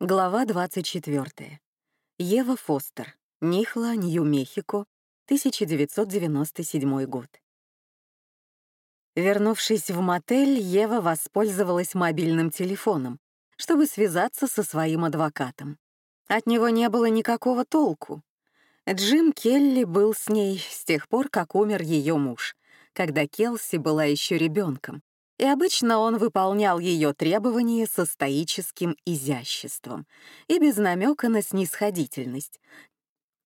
Глава 24. Ева Фостер. Нихла, Нью-Мехико, 1997 год. Вернувшись в мотель, Ева воспользовалась мобильным телефоном, чтобы связаться со своим адвокатом. От него не было никакого толку. Джим Келли был с ней с тех пор, как умер ее муж, когда Келси была еще ребенком, и обычно он выполнял ее требования со стоическим изяществом и без намека на снисходительность,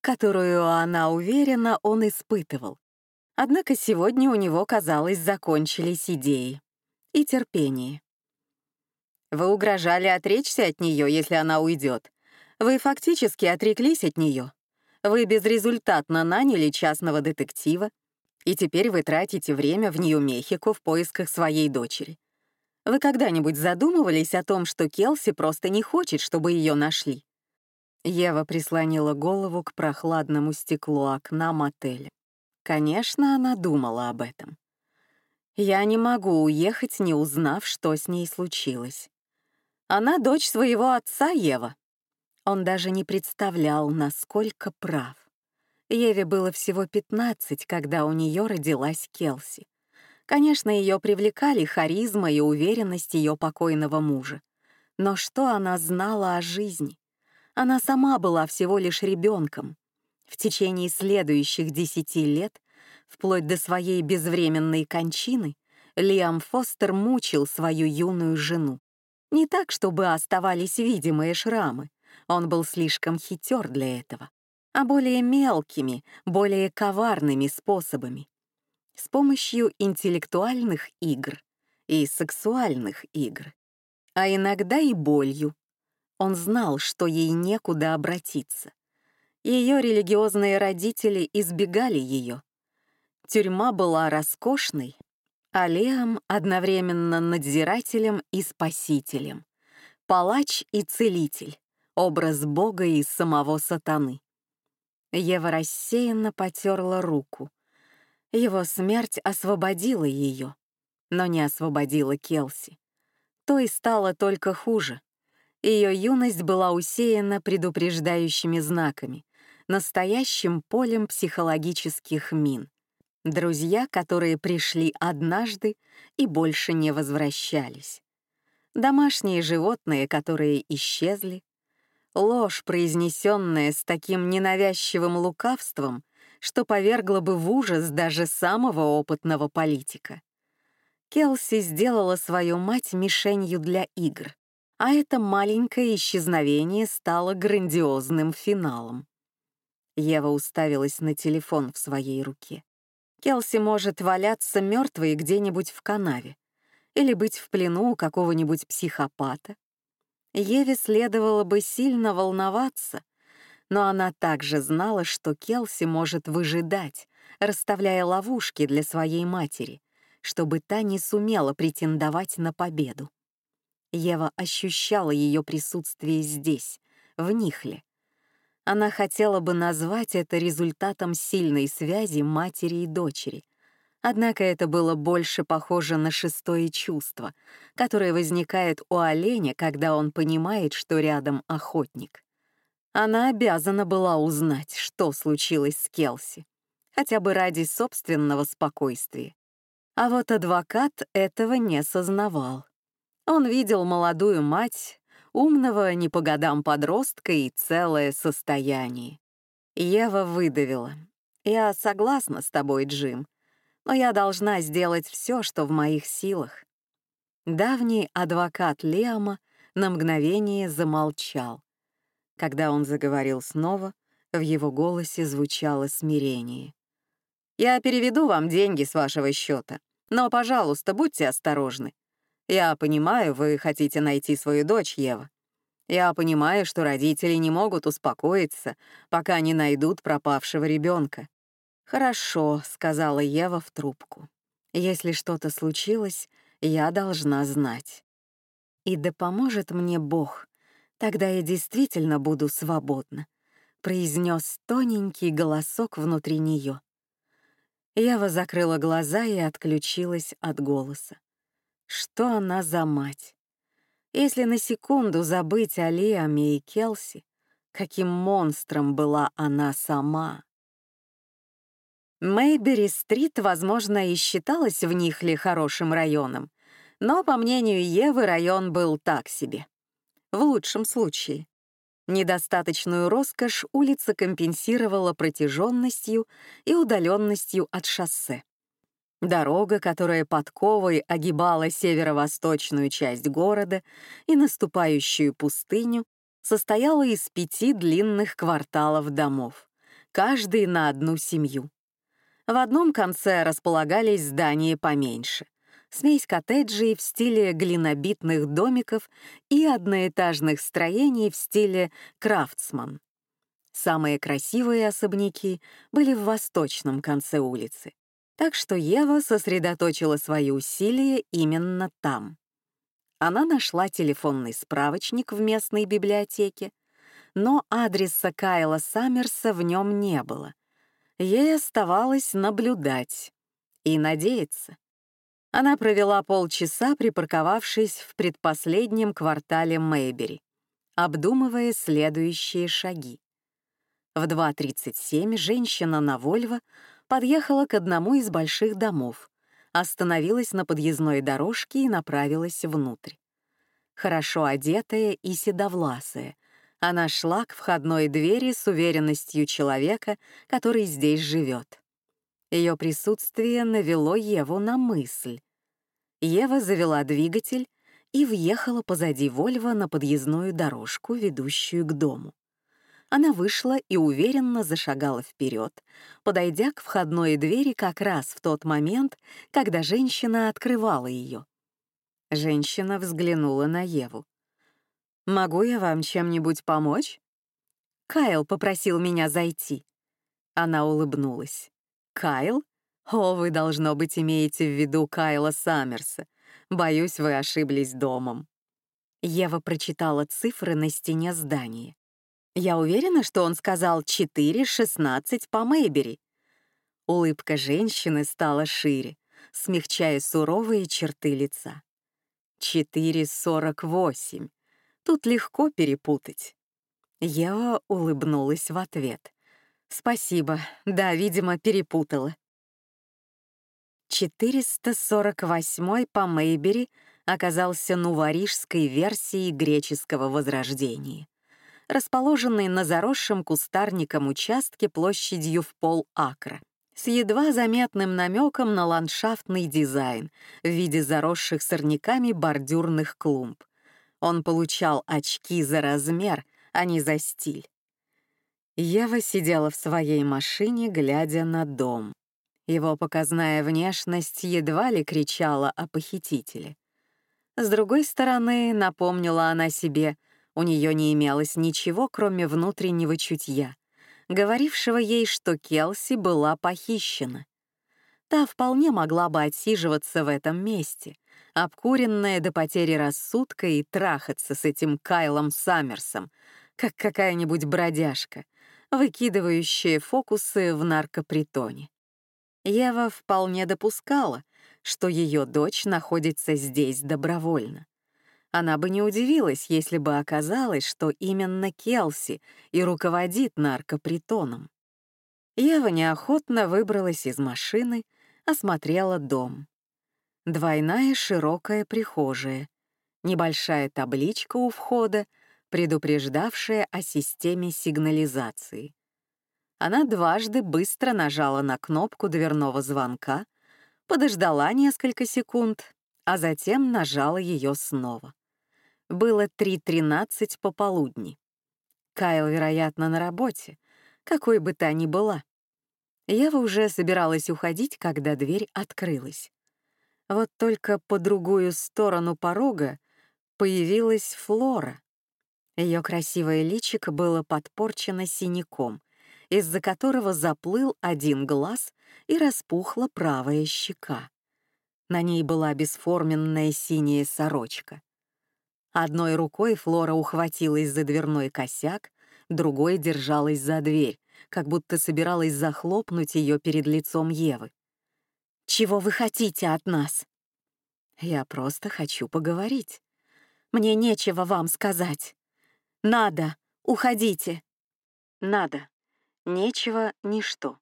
которую, она уверена, он испытывал. Однако сегодня у него, казалось, закончились идеи и терпение. Вы угрожали отречься от нее, если она уйдет. Вы фактически отреклись от нее. Вы безрезультатно наняли частного детектива, и теперь вы тратите время в Нью-Мехико в поисках своей дочери. Вы когда-нибудь задумывались о том, что Келси просто не хочет, чтобы ее нашли? Ева прислонила голову к прохладному стеклу окна мотеля. Конечно, она думала об этом. Я не могу уехать, не узнав, что с ней случилось. Она дочь своего отца, Ева. Он даже не представлял, насколько прав. Еве было всего 15, когда у нее родилась Келси. Конечно, ее привлекали харизма и уверенность ее покойного мужа. Но что она знала о жизни? Она сама была всего лишь ребенком. В течение следующих десяти лет, вплоть до своей безвременной кончины, Лиам Фостер мучил свою юную жену. Не так, чтобы оставались видимые шрамы. Он был слишком хитер для этого а более мелкими, более коварными способами. С помощью интеллектуальных игр и сексуальных игр, а иногда и болью. Он знал, что ей некуда обратиться. Ее религиозные родители избегали ее. Тюрьма была роскошной, а Леом одновременно надзирателем и спасителем, палач и целитель, образ Бога и самого сатаны. Ева рассеянно потерла руку. Его смерть освободила ее, но не освободила Келси. То и стало только хуже. Ее юность была усеяна предупреждающими знаками, настоящим полем психологических мин. Друзья, которые пришли однажды и больше не возвращались. Домашние животные, которые исчезли, Ложь, произнесенная с таким ненавязчивым лукавством, что повергла бы в ужас даже самого опытного политика. Келси сделала свою мать мишенью для игр, а это маленькое исчезновение стало грандиозным финалом. Ева уставилась на телефон в своей руке. Келси может валяться мертвой где-нибудь в канаве или быть в плену у какого-нибудь психопата, Еве следовало бы сильно волноваться, но она также знала, что Келси может выжидать, расставляя ловушки для своей матери, чтобы та не сумела претендовать на победу. Ева ощущала ее присутствие здесь, в Нихле. Она хотела бы назвать это результатом сильной связи матери и дочери — Однако это было больше похоже на шестое чувство, которое возникает у оленя, когда он понимает, что рядом охотник. Она обязана была узнать, что случилось с Келси, хотя бы ради собственного спокойствия. А вот адвокат этого не сознавал. Он видел молодую мать, умного не по годам подростка и целое состояние. Ева выдавила. «Я согласна с тобой, Джим но я должна сделать все, что в моих силах. Давний адвокат Леома на мгновение замолчал. Когда он заговорил снова, в его голосе звучало смирение. «Я переведу вам деньги с вашего счета, но, пожалуйста, будьте осторожны. Я понимаю, вы хотите найти свою дочь, Ева. Я понимаю, что родители не могут успокоиться, пока не найдут пропавшего ребенка. «Хорошо», — сказала Ева в трубку. «Если что-то случилось, я должна знать. И да поможет мне Бог, тогда я действительно буду свободна», — произнес тоненький голосок внутри нее. Ева закрыла глаза и отключилась от голоса. Что она за мать? Если на секунду забыть о Лиаме и Келси, каким монстром была она сама. Мейбери-стрит, возможно, и считалась в них ли хорошим районом, но, по мнению Евы, район был так себе. В лучшем случае. Недостаточную роскошь улица компенсировала протяженностью и удаленностью от шоссе. Дорога, которая подковой огибала северо-восточную часть города и наступающую пустыню, состояла из пяти длинных кварталов домов, каждый на одну семью. В одном конце располагались здания поменьше, смесь коттеджей в стиле глинобитных домиков и одноэтажных строений в стиле крафтсман. Самые красивые особняки были в восточном конце улицы, так что Ева сосредоточила свои усилия именно там. Она нашла телефонный справочник в местной библиотеке, но адреса Кайла Саммерса в нем не было. Ей оставалось наблюдать и надеяться. Она провела полчаса, припарковавшись в предпоследнем квартале Мэйбери, обдумывая следующие шаги. В 2.37 женщина на Вольво подъехала к одному из больших домов, остановилась на подъездной дорожке и направилась внутрь. Хорошо одетая и седовласая, она шла к входной двери с уверенностью человека, который здесь живет. Ее присутствие навело Еву на мысль. Ева завела двигатель и въехала позади Вольва на подъездную дорожку, ведущую к дому. Она вышла и уверенно зашагала вперед, подойдя к входной двери как раз в тот момент, когда женщина открывала ее. Женщина взглянула на Еву. «Могу я вам чем-нибудь помочь?» «Кайл попросил меня зайти». Она улыбнулась. «Кайл? О, вы, должно быть, имеете в виду Кайла Саммерса. Боюсь, вы ошиблись домом». Ева прочитала цифры на стене здания. «Я уверена, что он сказал 4.16 по Мэйбери». Улыбка женщины стала шире, смягчая суровые черты лица. 4.48. Тут легко перепутать. Ева улыбнулась в ответ. Спасибо. Да, видимо, перепутала. 448 по Мейбери оказался нуварижской версией греческого возрождения, расположенный на заросшем кустарником участке площадью в пол акра, с едва заметным намеком на ландшафтный дизайн в виде заросших сорняками бордюрных клумб. Он получал очки за размер, а не за стиль. Ева сидела в своей машине, глядя на дом. Его показная внешность едва ли кричала о похитителе. С другой стороны, напомнила она себе, у нее не имелось ничего, кроме внутреннего чутья, говорившего ей, что Келси была похищена. Та вполне могла бы отсиживаться в этом месте, обкуренная до потери рассудка и трахаться с этим Кайлом Саммерсом, как какая-нибудь бродяжка — выкидывающие фокусы в наркопритоне. Ева вполне допускала, что ее дочь находится здесь добровольно. Она бы не удивилась, если бы оказалось, что именно Келси и руководит наркопритоном. Ева неохотно выбралась из машины, осмотрела дом. Двойная широкая прихожая, небольшая табличка у входа предупреждавшая о системе сигнализации. Она дважды быстро нажала на кнопку дверного звонка, подождала несколько секунд, а затем нажала ее снова. Было 3.13 пополудни. Кайл, вероятно, на работе, какой бы та ни была. Ева уже собиралась уходить, когда дверь открылась. Вот только по другую сторону порога появилась Флора. Ее красивое личико было подпорчено синяком, из-за которого заплыл один глаз и распухла правая щека. На ней была бесформенная синяя сорочка. Одной рукой Флора ухватилась за дверной косяк, другой держалась за дверь, как будто собиралась захлопнуть ее перед лицом Евы. «Чего вы хотите от нас?» «Я просто хочу поговорить. Мне нечего вам сказать. Надо, уходите. Надо. Нечего, ничто.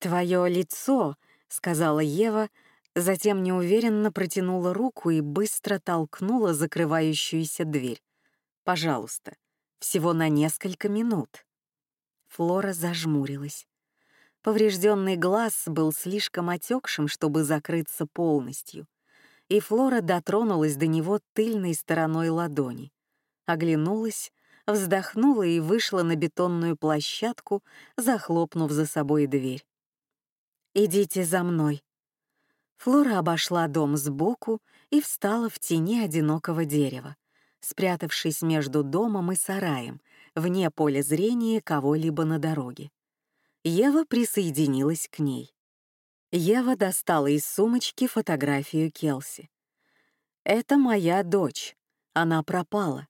Твое лицо, сказала Ева, затем неуверенно протянула руку и быстро толкнула закрывающуюся дверь. Пожалуйста, всего на несколько минут. Флора зажмурилась. Поврежденный глаз был слишком отекшим, чтобы закрыться полностью, и Флора дотронулась до него тыльной стороной ладони, оглянулась, вздохнула и вышла на бетонную площадку, захлопнув за собой дверь. «Идите за мной». Флора обошла дом сбоку и встала в тени одинокого дерева, спрятавшись между домом и сараем, вне поля зрения кого-либо на дороге. Ева присоединилась к ней. Ева достала из сумочки фотографию Келси. «Это моя дочь. Она пропала».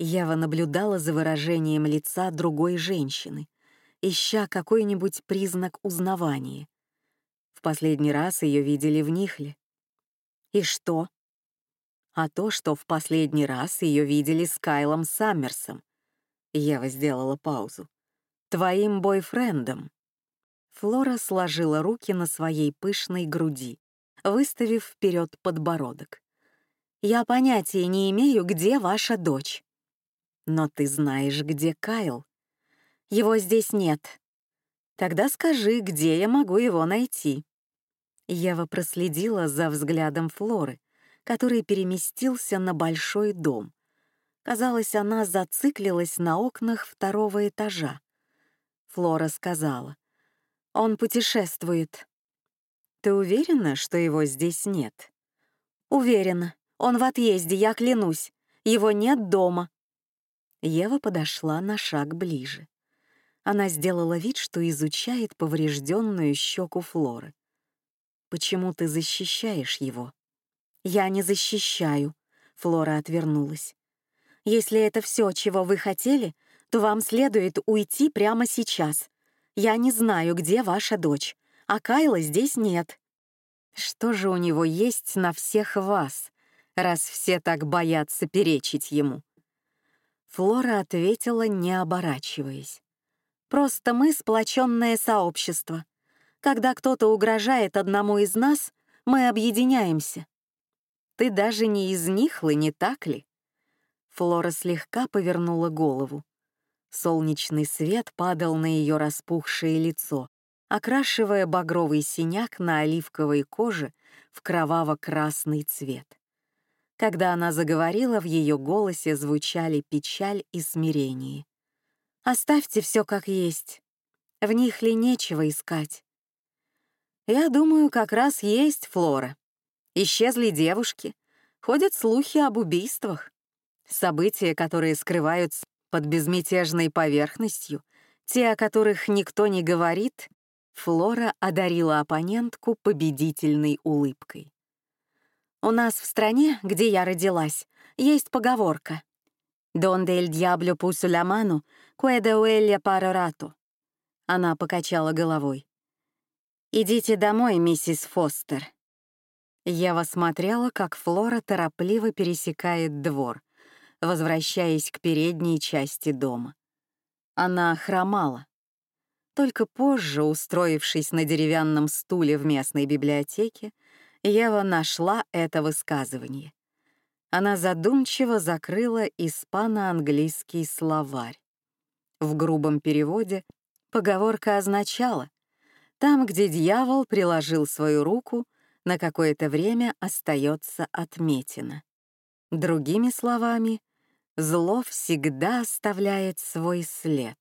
Ева наблюдала за выражением лица другой женщины, ища какой-нибудь признак узнавания. В последний раз ее видели в Нихле. И что? А то, что в последний раз ее видели с Кайлом Саммерсом. Ева сделала паузу твоим бойфрендом». Флора сложила руки на своей пышной груди, выставив вперед подбородок. «Я понятия не имею, где ваша дочь». «Но ты знаешь, где Кайл?» «Его здесь нет». «Тогда скажи, где я могу его найти?» Ева проследила за взглядом Флоры, который переместился на большой дом. Казалось, она зациклилась на окнах второго этажа. Флора сказала. «Он путешествует». «Ты уверена, что его здесь нет?» «Уверена. Он в отъезде, я клянусь. Его нет дома». Ева подошла на шаг ближе. Она сделала вид, что изучает поврежденную щеку Флоры. «Почему ты защищаешь его?» «Я не защищаю», — Флора отвернулась. «Если это все, чего вы хотели, то вам следует уйти прямо сейчас. Я не знаю, где ваша дочь, а Кайла здесь нет. Что же у него есть на всех вас, раз все так боятся перечить ему? Флора ответила, не оборачиваясь. Просто мы сплоченное сообщество. Когда кто-то угрожает одному из нас, мы объединяемся. Ты даже не из них, не так ли? Флора слегка повернула голову. Солнечный свет падал на ее распухшее лицо, окрашивая багровый синяк на оливковой коже в кроваво-красный цвет. Когда она заговорила, в ее голосе звучали печаль и смирение. «Оставьте все как есть. В них ли нечего искать?» «Я думаю, как раз есть Флора. Исчезли девушки, ходят слухи об убийствах. События, которые скрываются под безмятежной поверхностью, те, о которых никто не говорит, Флора одарила оппонентку победительной улыбкой. «У нас в стране, где я родилась, есть поговорка «Donde el diablo puso la mano, queda huella para rato». Она покачала головой. «Идите домой, миссис Фостер». Ева смотрела, как Флора торопливо пересекает двор, возвращаясь к передней части дома. Она хромала. Только позже, устроившись на деревянном стуле в местной библиотеке, Ева нашла это высказывание. Она задумчиво закрыла испано-английский словарь. В грубом переводе поговорка означала «Там, где дьявол приложил свою руку, на какое-то время остается отметина». Другими словами, зло всегда оставляет свой след.